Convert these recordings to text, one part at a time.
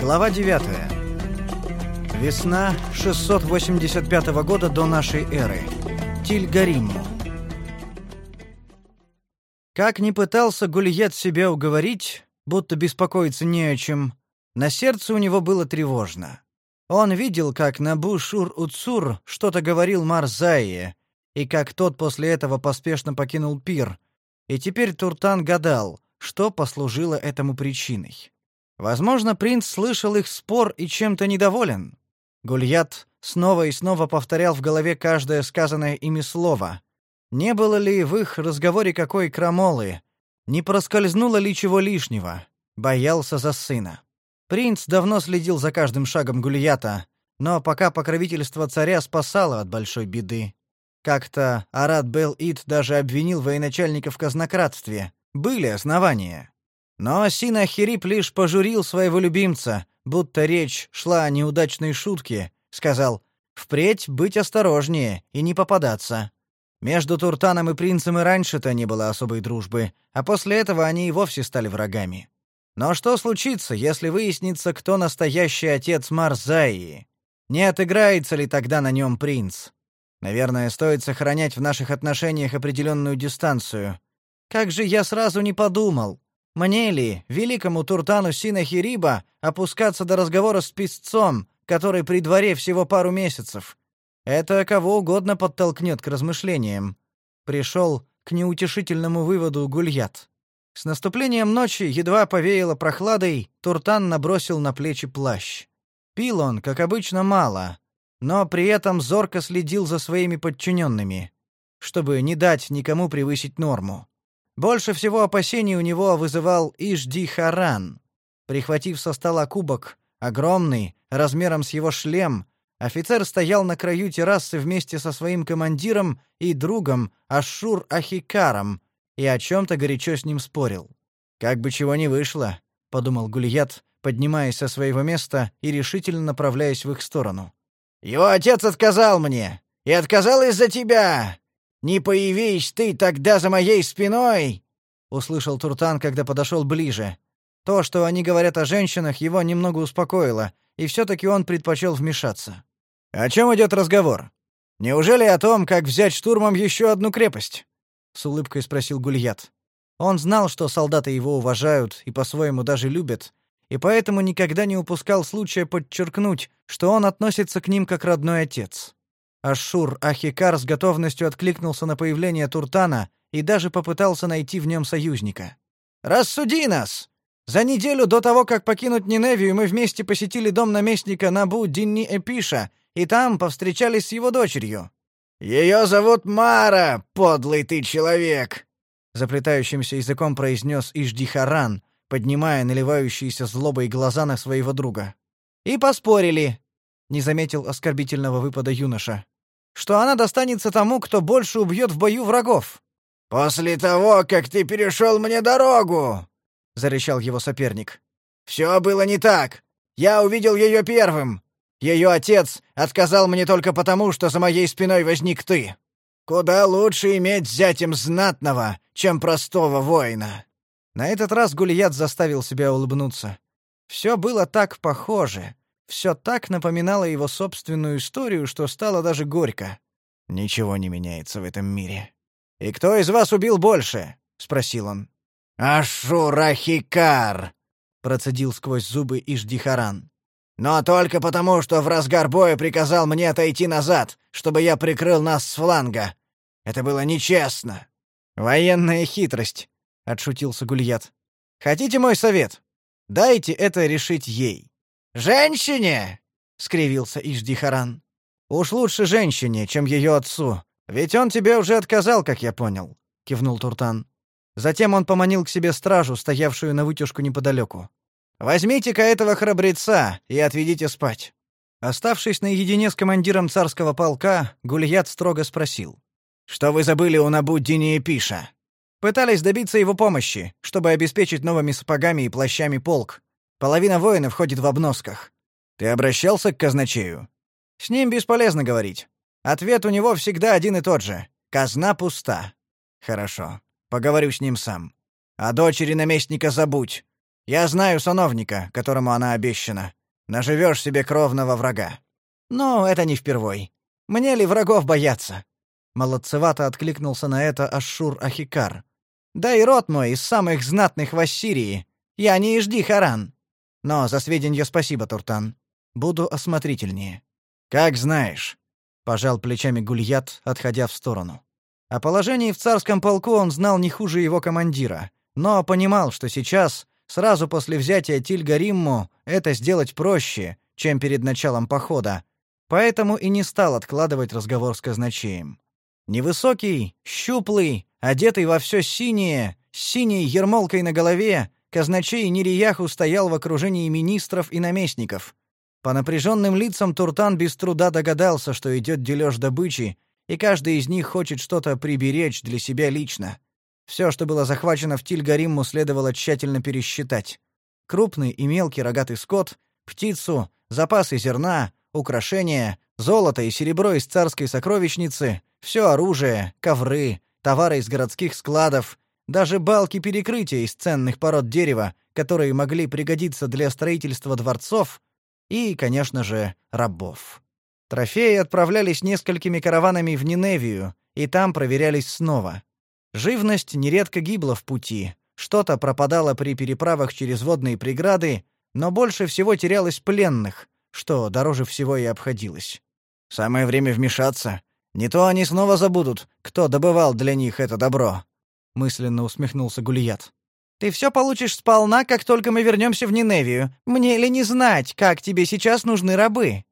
Глава 9. Весна 685 года до нашей эры. Тильгаримму. Как ни пытался Гульет себя уговорить, будто беспокоиться не о чем, на сердце у него было тревожно. Он видел, как Набу Шур-Уцур что-то говорил Марзае, и как тот после этого поспешно покинул пир. И теперь Туртан гадал, что послужило этому причиной. Возможно, принц слышал их спор и чем-то недоволен. Гульят снова и снова повторял в голове каждое сказанное ими слово. Не было ли в их разговоре какой крамолы? Не проскользнуло ли чего лишнего? Боялся за сына. Принц давно следил за каждым шагом Гульята, но пока покровительство царя спасало от большой беды. Как-то Арат Бел-Ид даже обвинил военачальника в казнократстве. Были основания. Но Синахирип лишь пожурил своего любимца, будто речь шла о неудачной шутке, сказал «Впредь быть осторожнее и не попадаться». Между Туртаном и принцем и раньше-то не было особой дружбы, а после этого они и вовсе стали врагами. Но что случится, если выяснится, кто настоящий отец Марзаи? Не отыграется ли тогда на нем принц? Наверное, стоит сохранять в наших отношениях определенную дистанцию. Как же я сразу не подумал. Мне ли, великому Туртану Синахириба, опускаться до разговора с писцом, который при дворе всего пару месяцев? Это кого угодно подтолкнет к размышлениям. Пришел к неутешительному выводу Гульят. С наступлением ночи едва повеяло прохладой, Туртан набросил на плечи плащ. Пил он, как обычно, мало, но при этом зорко следил за своими подчиненными, чтобы не дать никому превысить норму. Больше всего опасений у него вызывал Ижди Харан. Прихватив со стола кубок, огромный, размером с его шлем, офицер стоял на краю террасы вместе со своим командиром и другом Ашур Ахикаром и о чем-то горячо с ним спорил. «Как бы чего ни вышло», — подумал Гульят, поднимаясь со своего места и решительно направляясь в их сторону. «Его отец отказал мне, и отказал из-за тебя. Не появись ты тогда за моей спиной!» Услышал Туртан, когда подошел ближе. То, что они говорят о женщинах, его немного успокоило, и все-таки он предпочел вмешаться. «О чем идет разговор? Неужели о том, как взять штурмом еще одну крепость?» С улыбкой спросил Гульят. Он знал, что солдаты его уважают и по-своему даже любят, и поэтому никогда не упускал случая подчеркнуть, что он относится к ним как родной отец. Ашур Ахикар с готовностью откликнулся на появление Туртана и даже попытался найти в нем союзника. «Рассуди нас! За неделю до того, как покинуть Ниневию, мы вместе посетили дом наместника Набу Динни Эпиша, и там повстречались с его дочерью. Ее зовут Мара, подлый ты человек!» Заплетающимся языком произнес Иждихаран, поднимая наливающиеся злобой глаза на своего друга. «И поспорили не заметил оскорбительного выпада юноша. Что она достанется тому, кто больше убьет в бою врагов. После того, как ты перешел мне дорогу, зарычал его соперник. Все было не так. Я увидел ее первым. Ее отец отказал мне только потому, что за моей спиной возник ты. Куда лучше иметь зятем знатного, чем простого воина. На этот раз Гулият заставил себя улыбнуться. Все было так похоже. Все так напоминало его собственную историю, что стало даже горько. Ничего не меняется в этом мире. И кто из вас убил больше? спросил он. Ашурахикар, процедил сквозь зубы Иждихаран. Но только потому, что в разгар боя приказал мне отойти назад, чтобы я прикрыл нас с фланга. Это было нечестно. Военная хитрость, отшутился Гульят. Хотите мой совет? Дайте это решить ей. «Женщине!» — скривился Иждихаран. «Уж лучше женщине, чем ее отцу. Ведь он тебе уже отказал, как я понял», — кивнул Туртан. Затем он поманил к себе стражу, стоявшую на вытяжку неподалеку. «Возьмите-ка этого храбреца и отведите спать». Оставшись наедине с командиром царского полка, Гульят строго спросил. «Что вы забыли у Набуддини и Пиша?» «Пытались добиться его помощи, чтобы обеспечить новыми сапогами и плащами полк. Половина воинов ходит в обносках. Ты обращался к казначею? С ним бесполезно говорить. Ответ у него всегда один и тот же. Казна пуста. Хорошо. Поговорю с ним сам. О дочери наместника забудь. Я знаю сановника, которому она обещана. Наживешь себе кровного врага. Но это не впервой. Мне ли врагов бояться? Молодцевато откликнулся на это Ашур Ахикар. Да и род мой из самых знатных в Ассирии. Я не жди Харан. Но за сведения спасибо, Туртан. Буду осмотрительнее. Как знаешь, пожал плечами Гульят, отходя в сторону. О положении в царском полку он знал не хуже его командира, но понимал, что сейчас Сразу после взятия Тильгаримму это сделать проще, чем перед началом похода, поэтому и не стал откладывать разговор с казначеем. Невысокий, щуплый, одетый во все синее, с синей ермолкой на голове, казначей Нерияху стоял в окружении министров и наместников. По напряженным лицам Туртан без труда догадался, что идет дележ добычи, и каждый из них хочет что-то приберечь для себя лично. Все, что было захвачено в Тильгаримму, следовало тщательно пересчитать. Крупный и мелкий рогатый скот, птицу, запасы зерна, украшения, золото и серебро из царской сокровищницы, все оружие, ковры, товары из городских складов, даже балки перекрытия из ценных пород дерева, которые могли пригодиться для строительства дворцов, и, конечно же, рабов. Трофеи отправлялись несколькими караванами в Ниневию, и там проверялись снова. Живность нередко гибла в пути, что-то пропадало при переправах через водные преграды, но больше всего терялось пленных, что дороже всего и обходилось. Самое время вмешаться. Не то они снова забудут, кто добывал для них это добро, мысленно усмехнулся Гулият. Ты все получишь сполна, как только мы вернемся в Ниневию. Мне ли не знать, как тебе сейчас нужны рабы?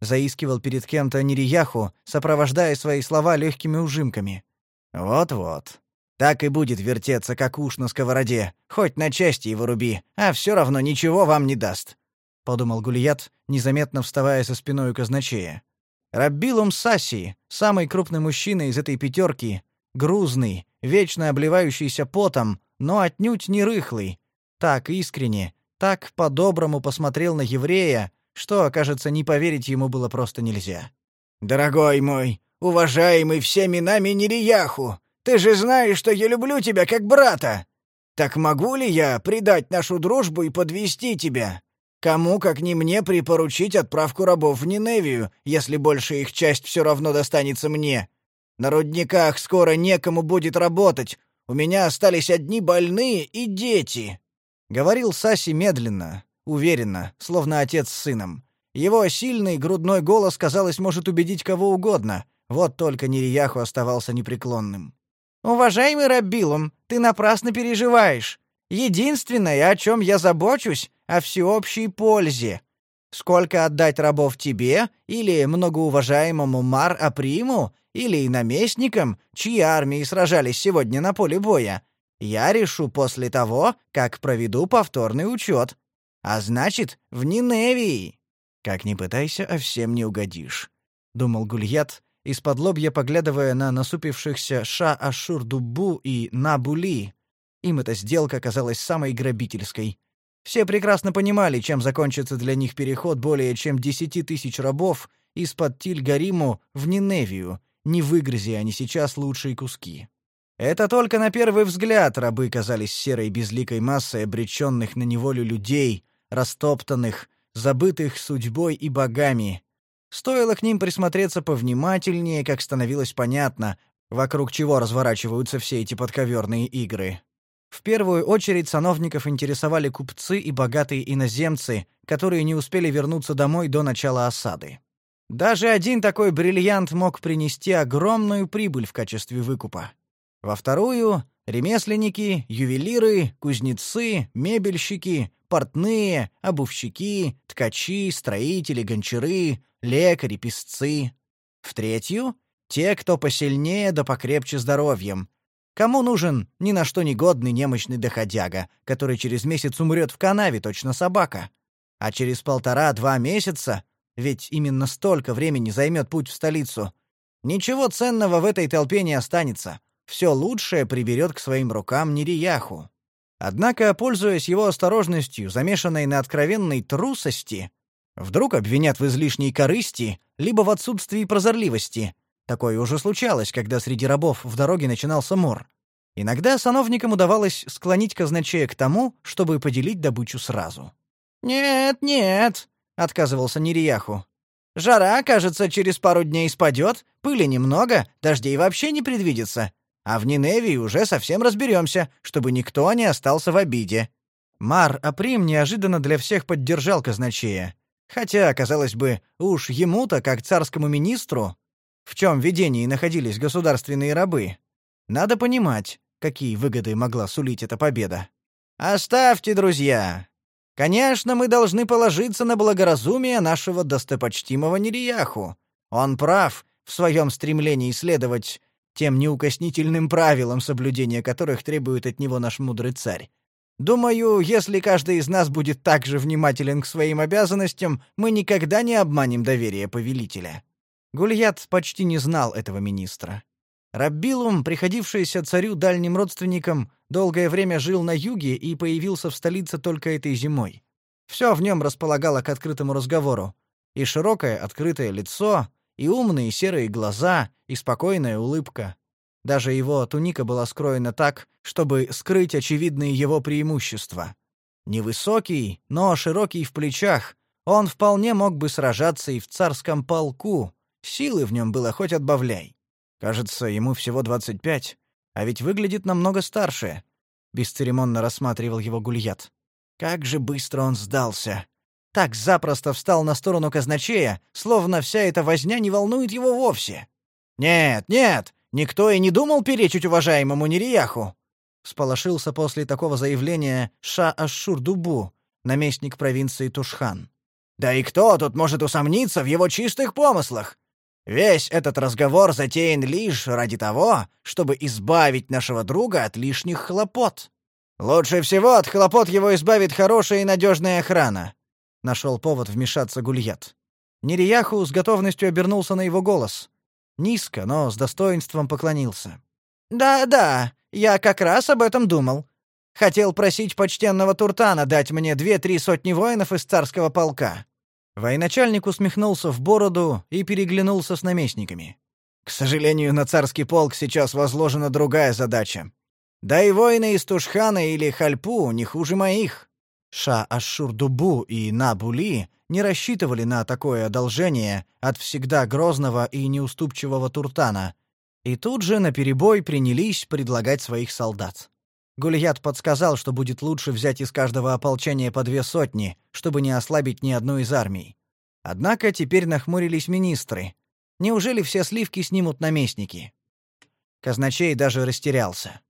заискивал перед кем-то Нерияху, сопровождая свои слова легкими ужимками. Вот-вот. Так и будет вертеться, как уж на сковороде. Хоть на части его руби, а все равно ничего вам не даст», — подумал Гулият, незаметно вставая со спиной у казначея. Раббилум Саси, самый крупный мужчина из этой пятерки, грузный, вечно обливающийся потом, но отнюдь не рыхлый, так искренне, так по-доброму посмотрел на еврея, что, кажется, не поверить ему было просто нельзя. «Дорогой мой, уважаемый всеми нами Нерияху, ты же знаешь, что я люблю тебя как брата. Так могу ли я предать нашу дружбу и подвести тебя? Кому, как не мне, припоручить отправку рабов в Ниневию, если большая их часть все равно достанется мне? На рудниках скоро некому будет работать. У меня остались одни больные и дети. Говорил Саси медленно, уверенно, словно отец с сыном. Его сильный грудной голос, казалось, может убедить кого угодно. Вот только Нерияху оставался непреклонным. «Уважаемый Рабилум, ты напрасно переживаешь. Единственное, о чем я забочусь, о всеобщей пользе. Сколько отдать рабов тебе или многоуважаемому Мар-Априму или наместникам, чьи армии сражались сегодня на поле боя, я решу после того, как проведу повторный учет. А значит, в Ниневии. Как ни пытайся, а всем не угодишь, думал Гульят, из-под лобья поглядывая на насупившихся Ша-Ашур-Дубу и Набули. Им эта сделка казалась самой грабительской. Все прекрасно понимали, чем закончится для них переход более чем десяти тысяч рабов из-под Тильгариму в Ниневию, не выгрызи они сейчас лучшие куски. Это только на первый взгляд рабы казались серой безликой массой обреченных на неволю людей, растоптанных, забытых судьбой и богами, Стоило к ним присмотреться повнимательнее, как становилось понятно, вокруг чего разворачиваются все эти подковерные игры. В первую очередь сановников интересовали купцы и богатые иноземцы, которые не успели вернуться домой до начала осады. Даже один такой бриллиант мог принести огромную прибыль в качестве выкупа. Во вторую — ремесленники, ювелиры, кузнецы, мебельщики, портные, обувщики, ткачи, строители, гончары, лекари, писцы. В третью — те, кто посильнее да покрепче здоровьем. Кому нужен ни на что негодный немощный доходяга, который через месяц умрет в канаве, точно собака? А через полтора-два месяца, ведь именно столько времени займет путь в столицу, ничего ценного в этой толпе не останется. Все лучшее приберет к своим рукам Нерияху. Однако, пользуясь его осторожностью, замешанной на откровенной трусости, Вдруг обвинят в излишней корысти, либо в отсутствии прозорливости. Такое уже случалось, когда среди рабов в дороге начинался мор. Иногда сановникам удавалось склонить казначея к тому, чтобы поделить добычу сразу. «Нет, нет», — отказывался Нерияху. «Жара, кажется, через пару дней спадет, пыли немного, дождей вообще не предвидится. А в Ниневии уже совсем разберемся, чтобы никто не остался в обиде». Мар Априм неожиданно для всех поддержал казначея. Хотя, казалось бы, уж ему-то, как царскому министру, в чем видении находились государственные рабы, надо понимать, какие выгоды могла сулить эта победа. «Оставьте, друзья! Конечно, мы должны положиться на благоразумие нашего достопочтимого Нерияху. Он прав в своем стремлении следовать тем неукоснительным правилам, соблюдения которых требует от него наш мудрый царь. Думаю, если каждый из нас будет так же внимателен к своим обязанностям, мы никогда не обманем доверие повелителя. Гульят почти не знал этого министра. Раббилум, приходившийся царю дальним родственником, долгое время жил на юге и появился в столице только этой зимой. Все в нем располагало к открытому разговору. И широкое открытое лицо, и умные серые глаза, и спокойная улыбка. Даже его туника была скроена так, чтобы скрыть очевидные его преимущества. Невысокий, но широкий в плечах, он вполне мог бы сражаться и в царском полку. Силы в нем было хоть отбавляй. Кажется, ему всего двадцать пять, а ведь выглядит намного старше. Бесцеремонно рассматривал его Гульят. Как же быстро он сдался. Так запросто встал на сторону казначея, словно вся эта возня не волнует его вовсе. Нет, нет, Никто и не думал перечить уважаемому Нерияху. Сполошился после такого заявления Ша-Ашшур-Дубу, наместник провинции Тушхан. Да и кто тут может усомниться в его чистых помыслах? Весь этот разговор затеян лишь ради того, чтобы избавить нашего друга от лишних хлопот. Лучше всего от хлопот его избавит хорошая и надежная охрана. Нашел повод вмешаться Гульят. Нерияху с готовностью обернулся на его голос. Низко, но с достоинством поклонился. «Да-да, я как раз об этом думал. Хотел просить почтенного Туртана дать мне две-три сотни воинов из царского полка». Военачальник усмехнулся в бороду и переглянулся с наместниками. «К сожалению, на царский полк сейчас возложена другая задача. Да и воины из Тушхана или Хальпу не хуже моих. Ша-Ашшур-Дубу и Набули не рассчитывали на такое одолжение от всегда грозного и неуступчивого Туртана, и тут же наперебой принялись предлагать своих солдат. Гульят подсказал, что будет лучше взять из каждого ополчения по две сотни, чтобы не ослабить ни одну из армий. Однако теперь нахмурились министры. Неужели все сливки снимут наместники? Казначей даже растерялся.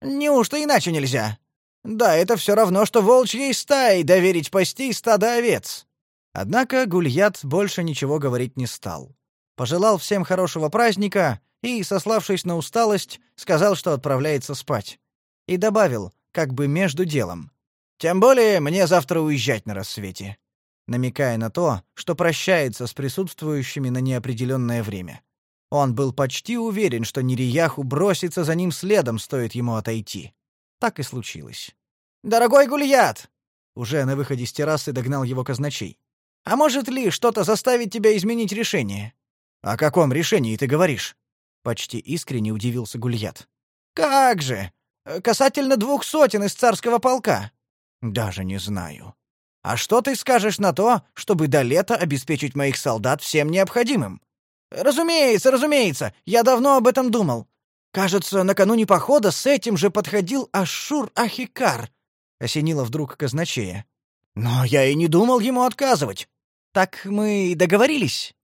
«Неужто иначе нельзя?» Да, это все равно, что волчьей стаи доверить пасти стадо овец. Однако Гульят больше ничего говорить не стал. Пожелал всем хорошего праздника и, сославшись на усталость, сказал, что отправляется спать. И добавил, как бы между делом. «Тем более мне завтра уезжать на рассвете», намекая на то, что прощается с присутствующими на неопределенное время. Он был почти уверен, что Нерияху бросится за ним следом, стоит ему отойти. Так и случилось. «Дорогой Гульят!» Уже на выходе с террасы догнал его казначей. «А может ли что-то заставить тебя изменить решение?» «О каком решении ты говоришь?» Почти искренне удивился Гульят. «Как же! Касательно двух сотен из царского полка!» «Даже не знаю. А что ты скажешь на то, чтобы до лета обеспечить моих солдат всем необходимым?» «Разумеется, разумеется! Я давно об этом думал. Кажется, накануне похода с этим же подходил Ашур-Ахикар, осенило вдруг казначея. Но я и не думал ему отказывать. Так мы договорились.